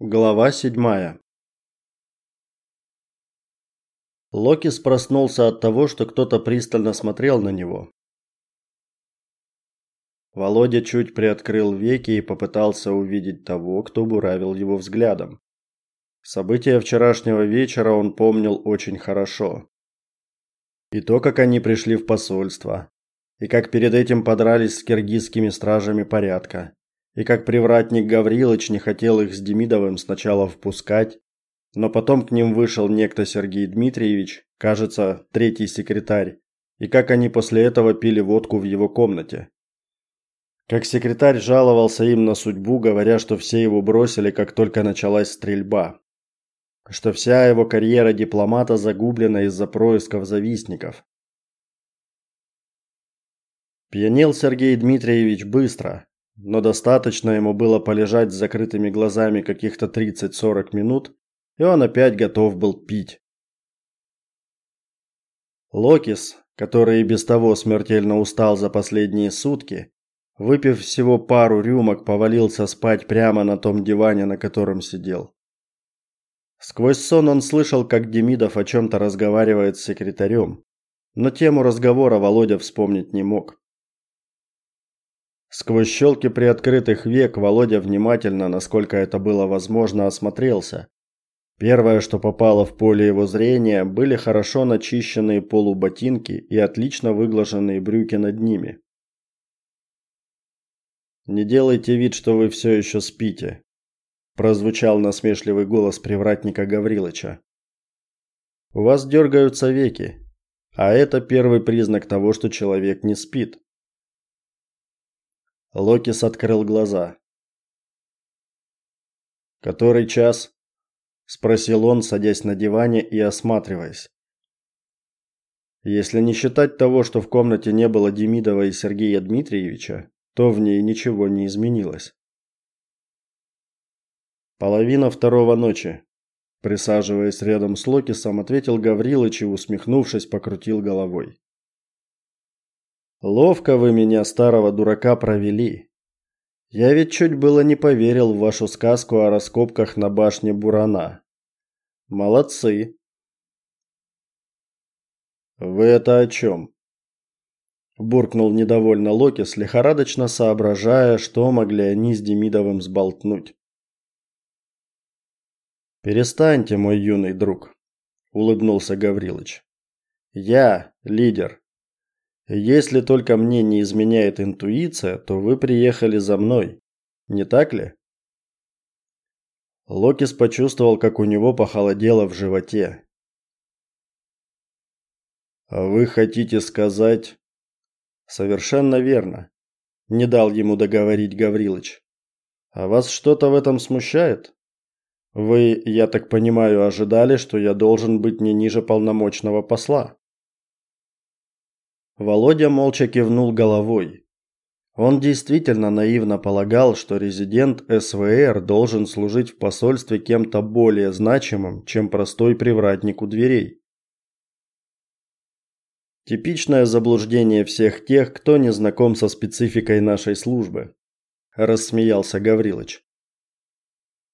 Глава седьмая. Локис проснулся от того, что кто-то пристально смотрел на него. Володя чуть приоткрыл веки и попытался увидеть того, кто буравил его взглядом. События вчерашнего вечера он помнил очень хорошо. И то, как они пришли в посольство, и как перед этим подрались с киргизскими стражами порядка и как привратник Гаврилович не хотел их с Демидовым сначала впускать, но потом к ним вышел некто Сергей Дмитриевич, кажется, третий секретарь, и как они после этого пили водку в его комнате. Как секретарь жаловался им на судьбу, говоря, что все его бросили, как только началась стрельба. Что вся его карьера дипломата загублена из-за происков завистников. Пьянел Сергей Дмитриевич быстро, но достаточно ему было полежать с закрытыми глазами каких-то 30-40 минут, и он опять готов был пить. Локис, который и без того смертельно устал за последние сутки, выпив всего пару рюмок, повалился спать прямо на том диване, на котором сидел. Сквозь сон он слышал, как Демидов о чем то разговаривает с секретарем, но тему разговора Володя вспомнить не мог. Сквозь щелки приоткрытых век Володя внимательно, насколько это было возможно, осмотрелся. Первое, что попало в поле его зрения, были хорошо начищенные полуботинки и отлично выглаженные брюки над ними. Не делайте вид, что вы все еще спите, прозвучал насмешливый голос привратника Гаврилыча. У вас дергаются веки, а это первый признак того, что человек не спит. Локис открыл глаза. «Который час?» – спросил он, садясь на диване и осматриваясь. Если не считать того, что в комнате не было Демидова и Сергея Дмитриевича, то в ней ничего не изменилось. Половина второго ночи. Присаживаясь рядом с Локисом, ответил Гаврилыч и, усмехнувшись, покрутил головой. Ловко вы меня, старого дурака, провели. Я ведь чуть было не поверил в вашу сказку о раскопках на башне Бурана. Молодцы. Вы это о чем? буркнул недовольно Локис, лихорадочно соображая, что могли они с Демидовым сболтнуть. Перестаньте, мой юный друг, улыбнулся Гаврилыч. Я лидер, если только мне не изменяет интуиция, то вы приехали за мной. Не так ли? Локис почувствовал, как у него похолодело в животе. А вы хотите сказать Совершенно верно, не дал ему договорить Гаврилыч. А вас что-то в этом смущает? Вы, я так понимаю, ожидали, что я должен быть не ниже полномочного посла. Володя молча кивнул головой. Он действительно наивно полагал, что резидент СВР должен служить в посольстве кем-то более значимым, чем простой привратник у дверей. Типичное заблуждение всех тех, кто не знаком со спецификой нашей службы, рассмеялся Гаврилович.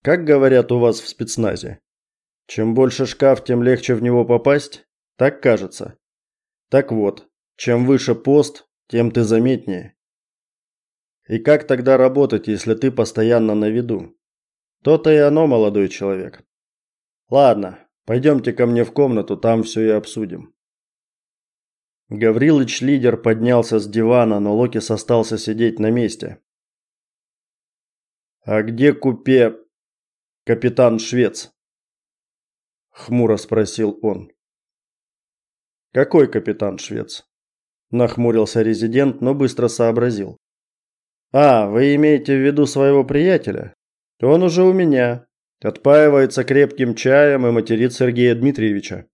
Как говорят у вас в спецназе, чем больше шкаф, тем легче в него попасть, так кажется. Так вот, чем выше пост, тем ты заметнее. И как тогда работать, если ты постоянно на виду? То-то и оно, молодой человек. Ладно, пойдемте ко мне в комнату, там все и обсудим. Гаврилыч лидер поднялся с дивана, но Локис остался сидеть на месте. А где купе капитан Швец? хмуро спросил он. Какой капитан Швец? Нахмурился резидент, но быстро сообразил. А, вы имеете в виду своего приятеля? Он уже у меня. Отпаивается крепким чаем и материт Сергея Дмитриевича.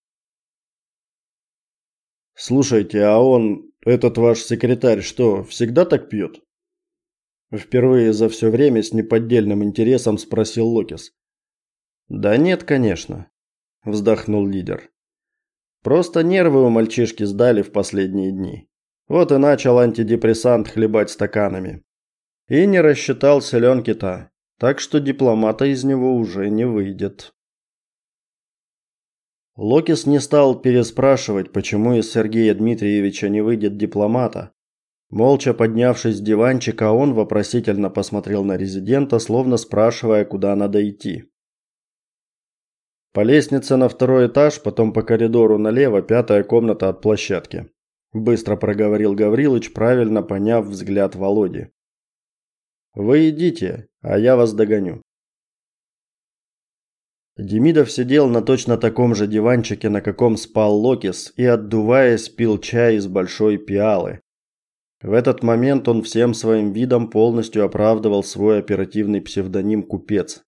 Слушайте, а он, этот ваш секретарь, что, всегда так пьет? Впервые за все время с неподдельным интересом спросил Локис. Да нет, конечно, вздохнул лидер. Просто нервы у мальчишки сдали в последние дни. Вот и начал антидепрессант хлебать стаканами. И не рассчитал селенки-то. Так что дипломата из него уже не выйдет. Локис не стал переспрашивать, почему из Сергея Дмитриевича не выйдет дипломата. Молча поднявшись с диванчика, он вопросительно посмотрел на резидента, словно спрашивая, куда надо идти. По лестнице на второй этаж, потом по коридору налево, пятая комната от площадки. Быстро проговорил Гаврилыч, правильно поняв взгляд Володи. Вы идите, а я вас догоню. Демидов сидел на точно таком же диванчике, на каком спал Локис, и отдуваясь пил чай из большой пиалы. В этот момент он всем своим видом полностью оправдывал свой оперативный псевдоним Купец.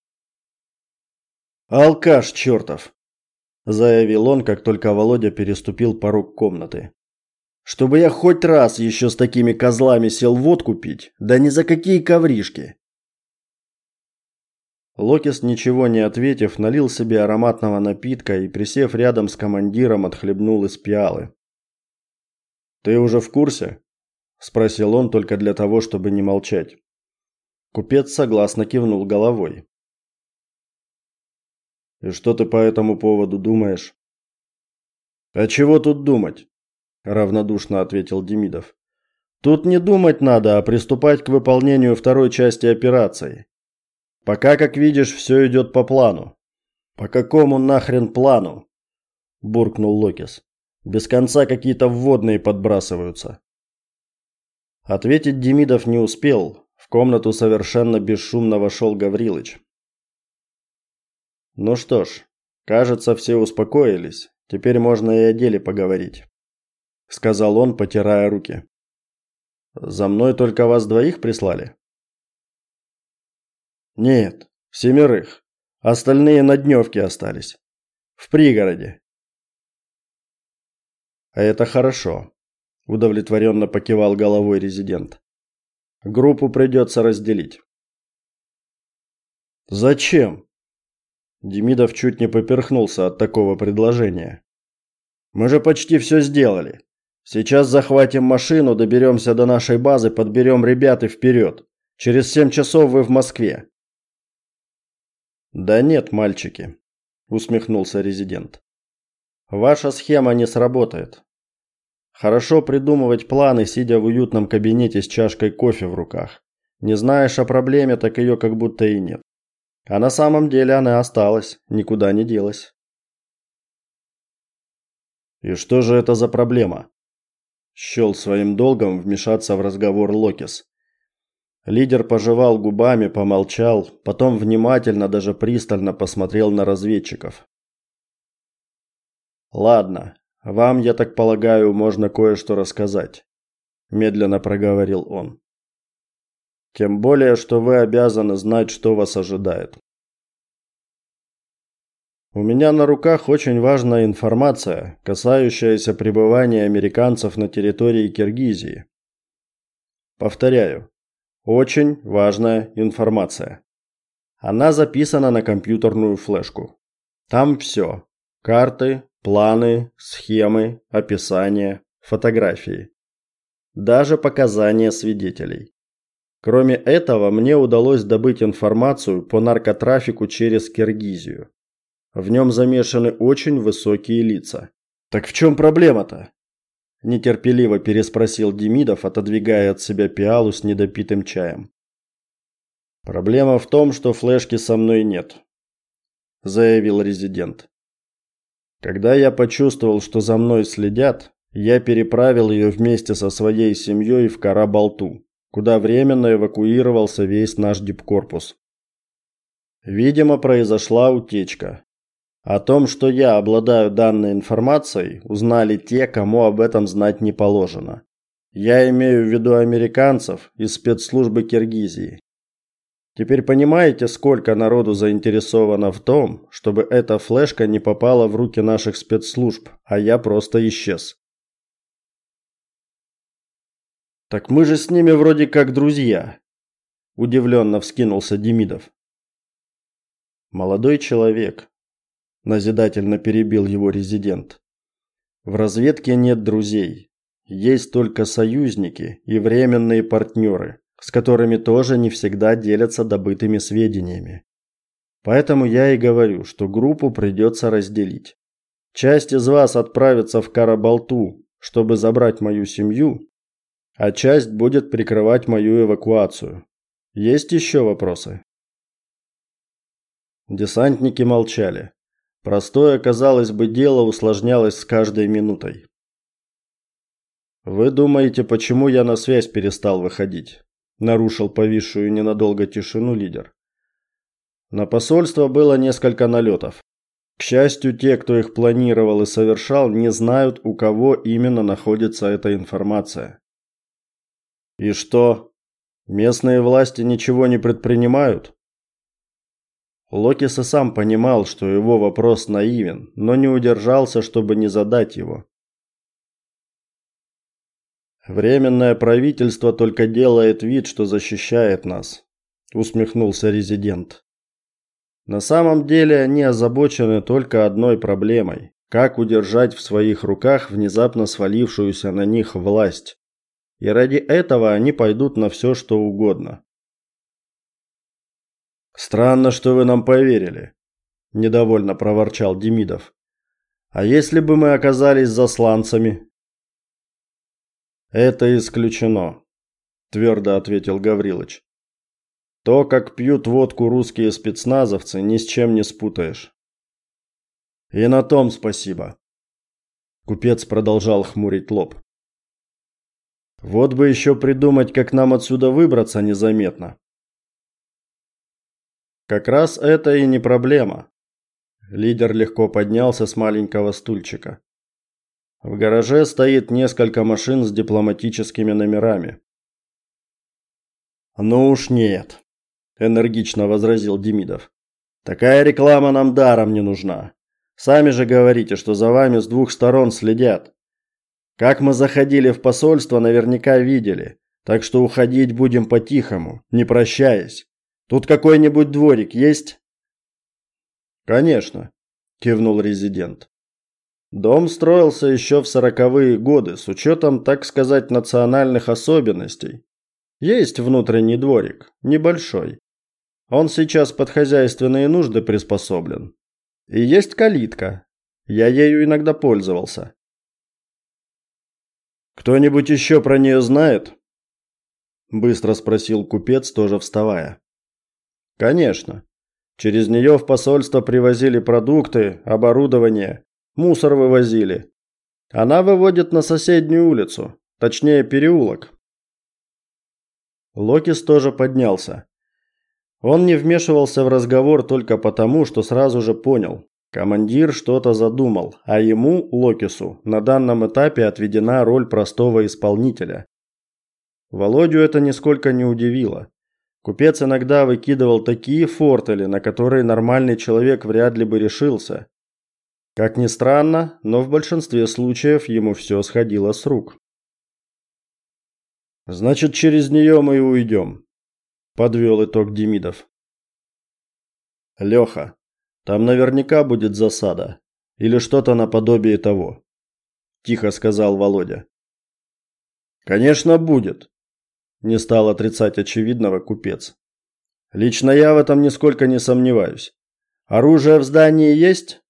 Алкаш чертов, заявил он, как только Володя переступил порог комнаты. Чтобы я хоть раз еще с такими козлами сел водку пить, да ни за какие ковришки. Локис, ничего не ответив, налил себе ароматного напитка и, присев рядом с командиром, отхлебнул из пиалы. «Ты уже в курсе?» – спросил он только для того, чтобы не молчать. Купец согласно кивнул головой. «И что ты по этому поводу думаешь?» «А чего тут думать?» – равнодушно ответил Демидов. «Тут не думать надо, а приступать к выполнению второй части операции. Пока, как видишь, все идет по плану. По какому нахрен плану? буркнул Локис. Без конца какие-то вводные подбрасываются. Ответить Демидов не успел. В комнату совершенно бесшумно вошел Гаврилыч. Ну что ж, кажется, все успокоились. Теперь можно и о деле поговорить, сказал он, потирая руки. За мной только вас двоих прислали? Нет, семерых. Остальные на дневке остались. В пригороде. А это хорошо, удовлетворенно покивал головой резидент. Группу придется разделить. Зачем? Демидов чуть не поперхнулся от такого предложения. Мы же почти все сделали. Сейчас захватим машину, доберемся до нашей базы, подберем ребят и вперед. Через семь часов вы в Москве. Да нет, мальчики, усмехнулся резидент. Ваша схема не сработает. Хорошо придумывать планы, сидя в уютном кабинете с чашкой кофе в руках. Не знаешь о проблеме, так ее как будто и нет. А на самом деле она осталась, никуда не делась. И что же это за проблема? Счел своим долгом вмешаться в разговор Локис. Лидер пожевал губами, помолчал, потом внимательно, даже пристально посмотрел на разведчиков. Ладно, вам, я так полагаю, можно кое-что рассказать, медленно проговорил он. Тем более, что вы обязаны знать, что вас ожидает. У меня на руках очень важная информация, касающаяся пребывания американцев на территории Киргизии. Повторяю, очень важная информация. Она записана на компьютерную флешку. Там все: карты, планы, схемы, описания, фотографии, даже показания свидетелей. Кроме этого, мне удалось добыть информацию по наркотрафику через Киргизию. В нем замешаны очень высокие лица. Так в чем проблема-то? нетерпеливо переспросил Демидов, отодвигая от себя пиалу с недопитым чаем. Проблема в том, что флешки со мной нет, заявил резидент. Когда я почувствовал, что за мной следят, я переправил ее вместе со своей семьей в Карабалту, куда временно эвакуировался весь наш дипкорпус. Видимо, произошла утечка, о том, что я обладаю данной информацией, узнали те, кому об этом знать не положено. Я имею в виду американцев из спецслужбы Киргизии. Теперь понимаете, сколько народу заинтересовано в том, чтобы эта флешка не попала в руки наших спецслужб, а я просто исчез. Так мы же с ними вроде как друзья, удивленно вскинулся Демидов. Молодой человек, назидательно перебил его резидент. В разведке нет друзей, есть только союзники и временные партнеры, с которыми тоже не всегда делятся добытыми сведениями. Поэтому я и говорю, что группу придется разделить. Часть из вас отправится в Карабалту, чтобы забрать мою семью, а часть будет прикрывать мою эвакуацию. Есть еще вопросы? Десантники молчали. Простое, казалось бы, дело усложнялось с каждой минутой. Вы думаете, почему я на связь перестал выходить? нарушил повисшую ненадолго тишину лидер. На посольство было несколько налетов. К счастью, те, кто их планировал и совершал, не знают, у кого именно находится эта информация. И что? Местные власти ничего не предпринимают? Локис и сам понимал, что его вопрос наивен, но не удержался, чтобы не задать его. Временное правительство только делает вид, что защищает нас, усмехнулся резидент. На самом деле они озабочены только одной проблемой: как удержать в своих руках внезапно свалившуюся на них власть. И ради этого они пойдут на все, что угодно. Странно, что вы нам поверили, недовольно проворчал Демидов. А если бы мы оказались засланцами? Это исключено, твердо ответил Гаврилович. То, как пьют водку русские спецназовцы, ни с чем не спутаешь. И на том спасибо. Купец продолжал хмурить лоб. Вот бы еще придумать, как нам отсюда выбраться незаметно. Как раз это и не проблема. Лидер легко поднялся с маленького стульчика. В гараже стоит несколько машин с дипломатическими номерами. Ну уж нет, энергично возразил Демидов. Такая реклама нам даром не нужна. Сами же говорите, что за вами с двух сторон следят. Как мы заходили в посольство, наверняка видели. Так что уходить будем по-тихому, не прощаясь. Тут какой-нибудь дворик есть? Конечно, кивнул резидент. Дом строился еще в сороковые годы с учетом, так сказать, национальных особенностей. Есть внутренний дворик, небольшой. Он сейчас под хозяйственные нужды приспособлен. И есть калитка. Я ею иногда пользовался. Кто-нибудь еще про нее знает? быстро спросил купец, тоже вставая. Конечно. Через нее в посольство привозили продукты, оборудование, мусор вывозили. Она выводит на соседнюю улицу, точнее переулок. Локис тоже поднялся. Он не вмешивался в разговор только потому, что сразу же понял. Командир что-то задумал, а ему, Локису, на данном этапе отведена роль простого исполнителя. Володю это нисколько не удивило. Купец иногда выкидывал такие фортели, на которые нормальный человек вряд ли бы решился. Как ни странно, но в большинстве случаев ему все сходило с рук. Значит, через нее мы и уйдем», – подвел итог Демидов. Леха, там наверняка будет засада или что-то наподобие того, тихо сказал Володя. Конечно, будет, не стал отрицать очевидного купец. Лично я в этом нисколько не сомневаюсь. Оружие в здании есть?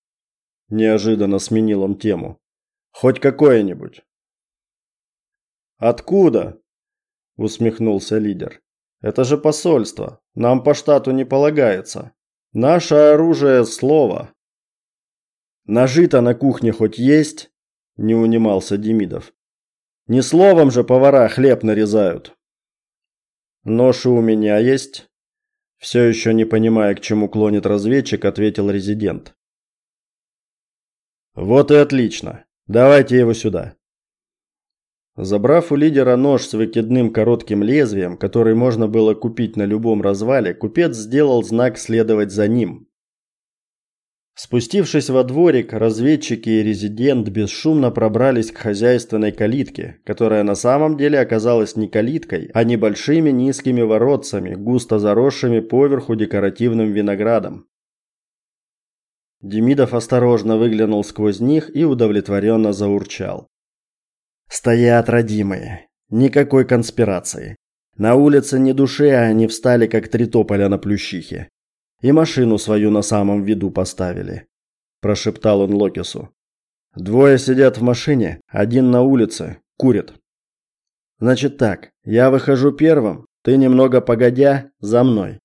Неожиданно сменил он тему. Хоть какое-нибудь. Откуда? усмехнулся лидер. Это же посольство. Нам по штату не полагается. Наше оружие слово. Ножи-то на кухне хоть есть? Не унимался Демидов. Не словом же повара хлеб нарезают. Нож у меня есть. Все еще не понимая, к чему клонит разведчик, ответил резидент. Вот и отлично. Давайте его сюда. Забрав у лидера нож с выкидным коротким лезвием, который можно было купить на любом развале, купец сделал знак следовать за ним. Спустившись во дворик, разведчики и резидент бесшумно пробрались к хозяйственной калитке, которая на самом деле оказалась не калиткой, а небольшими низкими воротцами, густо заросшими поверху декоративным виноградом. Демидов осторожно выглянул сквозь них и удовлетворенно заурчал. Стоят родимые. Никакой конспирации. На улице ни души, а они встали как три тополя на плющихе. И машину свою на самом виду поставили, прошептал он Локису. Двое сидят в машине, один на улице, курит. Значит так, я выхожу первым, ты немного погодя за мной.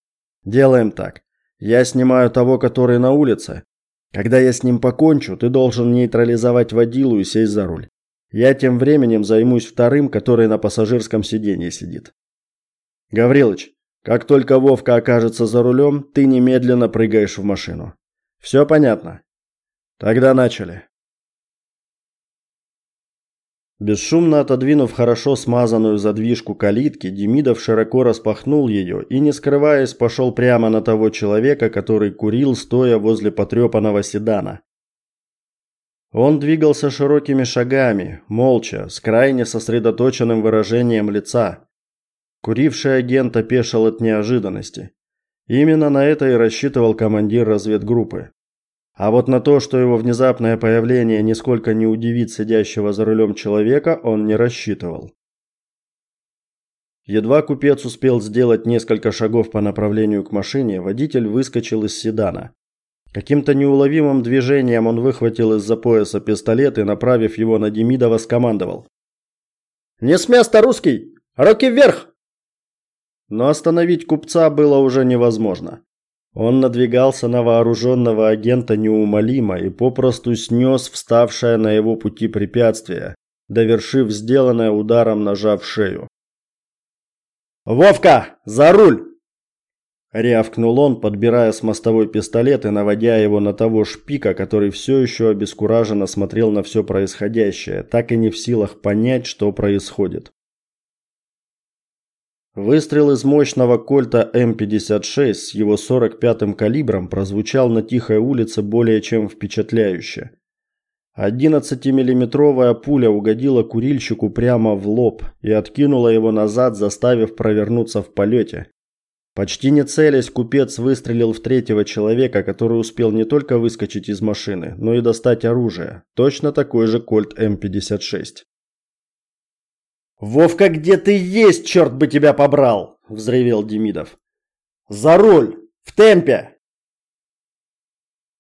Делаем так. Я снимаю того, который на улице. Когда я с ним покончу, ты должен нейтрализовать водилу и сесть за руль. Я тем временем займусь вторым, который на пассажирском сиденье сидит. Гаврилыч, как только Вовка окажется за рулем, ты немедленно прыгаешь в машину. Все понятно? Тогда начали. Бесшумно отодвинув хорошо смазанную задвижку калитки, Демидов широко распахнул ее и, не скрываясь, пошел прямо на того человека, который курил, стоя возле потрепанного седана. Он двигался широкими шагами, молча, с крайне сосредоточенным выражением лица. Куривший агент опешил от неожиданности. Именно на это и рассчитывал командир разведгруппы. А вот на то, что его внезапное появление нисколько не удивит сидящего за рулем человека, он не рассчитывал. Едва купец успел сделать несколько шагов по направлению к машине, водитель выскочил из седана. Каким-то неуловимым движением он выхватил из-за пояса пистолет и, направив его на Демидова, скомандовал: "Не с места, русский! Руки вверх!" Но остановить купца было уже невозможно. Он надвигался на вооруженного агента неумолимо и попросту снес вставшее на его пути препятствие, довершив сделанное ударом ножа в шею. «Вовка, за руль!» Рявкнул он, подбирая с мостовой пистолет и наводя его на того шпика, который все еще обескураженно смотрел на все происходящее, так и не в силах понять, что происходит. Выстрел из мощного кольта М56 с его 45-м калибром прозвучал на тихой улице более чем впечатляюще. 11-миллиметровая пуля угодила курильщику прямо в лоб и откинула его назад, заставив провернуться в полете. Почти не целясь, купец выстрелил в третьего человека, который успел не только выскочить из машины, но и достать оружие. Точно такой же кольт М56. «Вовка, где ты есть, черт бы тебя побрал!» – взревел Демидов. «За руль! В темпе!»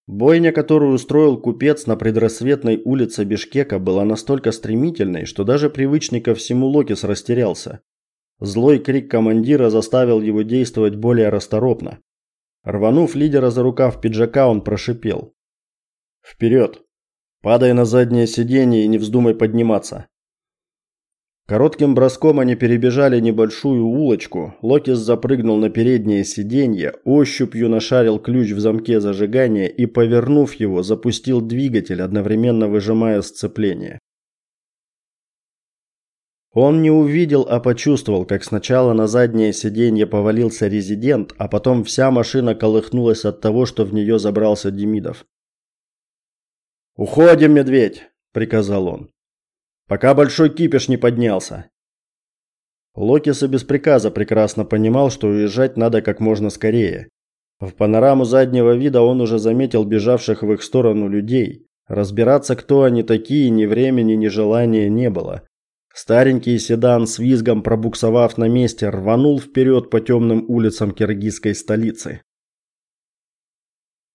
Бойня, которую устроил купец на предрассветной улице Бишкека, была настолько стремительной, что даже привычный ко всему Локис растерялся. Злой крик командира заставил его действовать более расторопно. Рванув лидера за рукав пиджака, он прошипел: «Вперед! Падай на заднее сиденье и не вздумай подниматься. Коротким броском они перебежали небольшую улочку. Локис запрыгнул на переднее сиденье, ощупью нашарил ключ в замке зажигания и, повернув его, запустил двигатель, одновременно выжимая сцепление. Он не увидел, а почувствовал, как сначала на заднее сиденье повалился резидент, а потом вся машина колыхнулась от того, что в нее забрался Демидов. «Уходим, медведь!» – приказал он пока большой кипиш не поднялся. Локис и без приказа прекрасно понимал, что уезжать надо как можно скорее. В панораму заднего вида он уже заметил бежавших в их сторону людей. Разбираться, кто они такие, ни времени, ни желания не было. Старенький седан с визгом пробуксовав на месте, рванул вперед по темным улицам киргизской столицы.